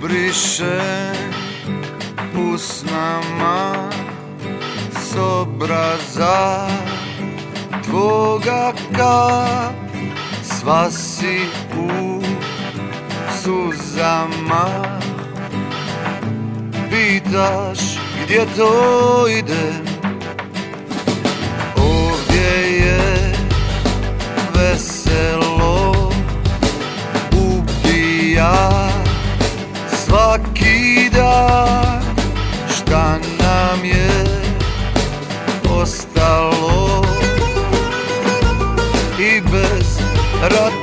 briše usnama s obraza tvoga kap sva si u suzama. Pitaš gdje to ide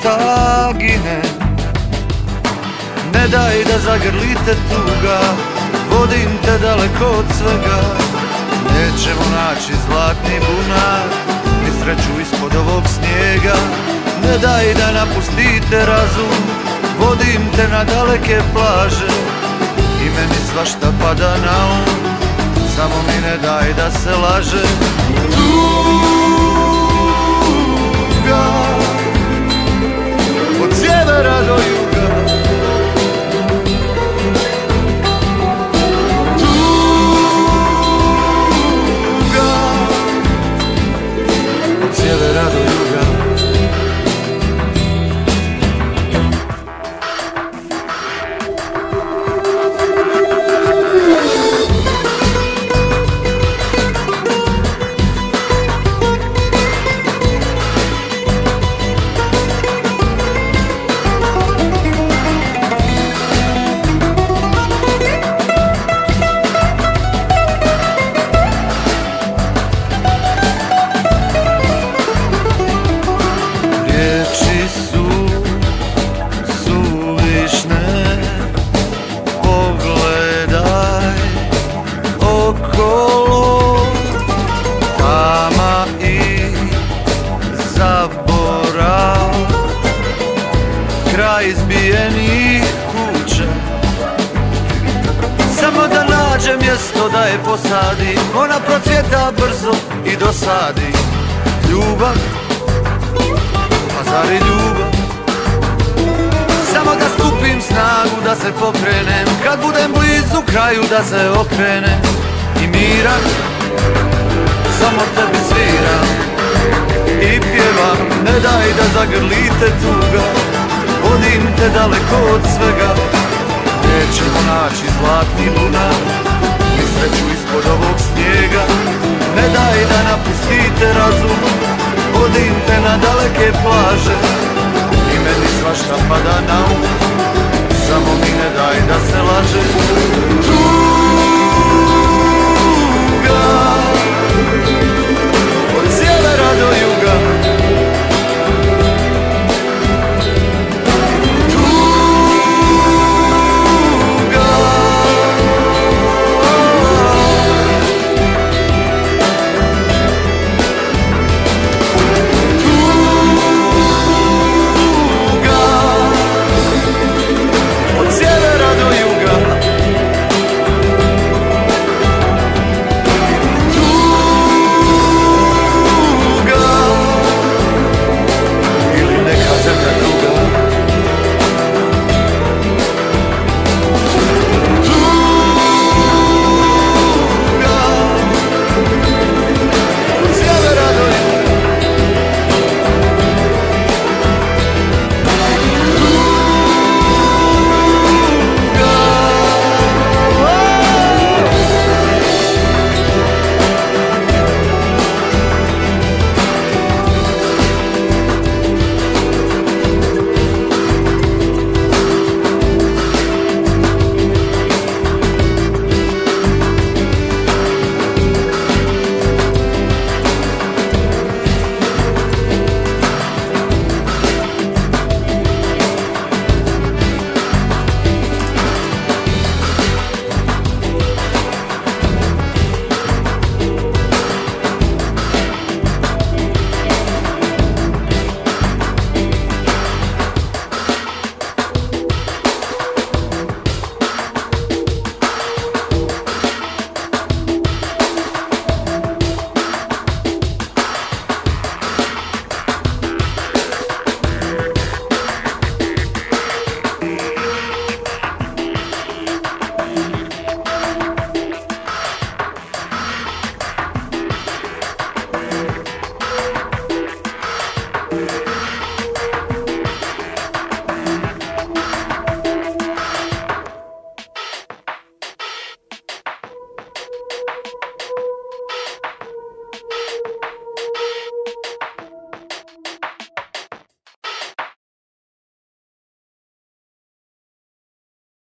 rata gine ne daj da zagrlite tuga vodim te daleko od svega. Nećemo naći zlatni bunar ni sreću ispod ovog snijega. Ne daj da napustite razum vodim te na daleke plaže. I meni svašta pada na um samo mi ne daj da se laže good as a okolo Tama i zaborav. Kraj izbijenih kuća. Samo da nađe mjesto da je posadi Ona procvjeta brzo i dosadi. Ljubav a zar je ljubav? Snagu da se pokrenem. Kad budem blizu kraju da se okrenem. I miran, samo tebi sviram. I pjevam, ne daj da zagrlite tuga. Vodim te daleko od svega. Nećemo naći zlatni lunar. Ni sreću ispod ovog snijega. Ne daj da napustite razum. Vodim te na daleke plaže. I meni svašta pada na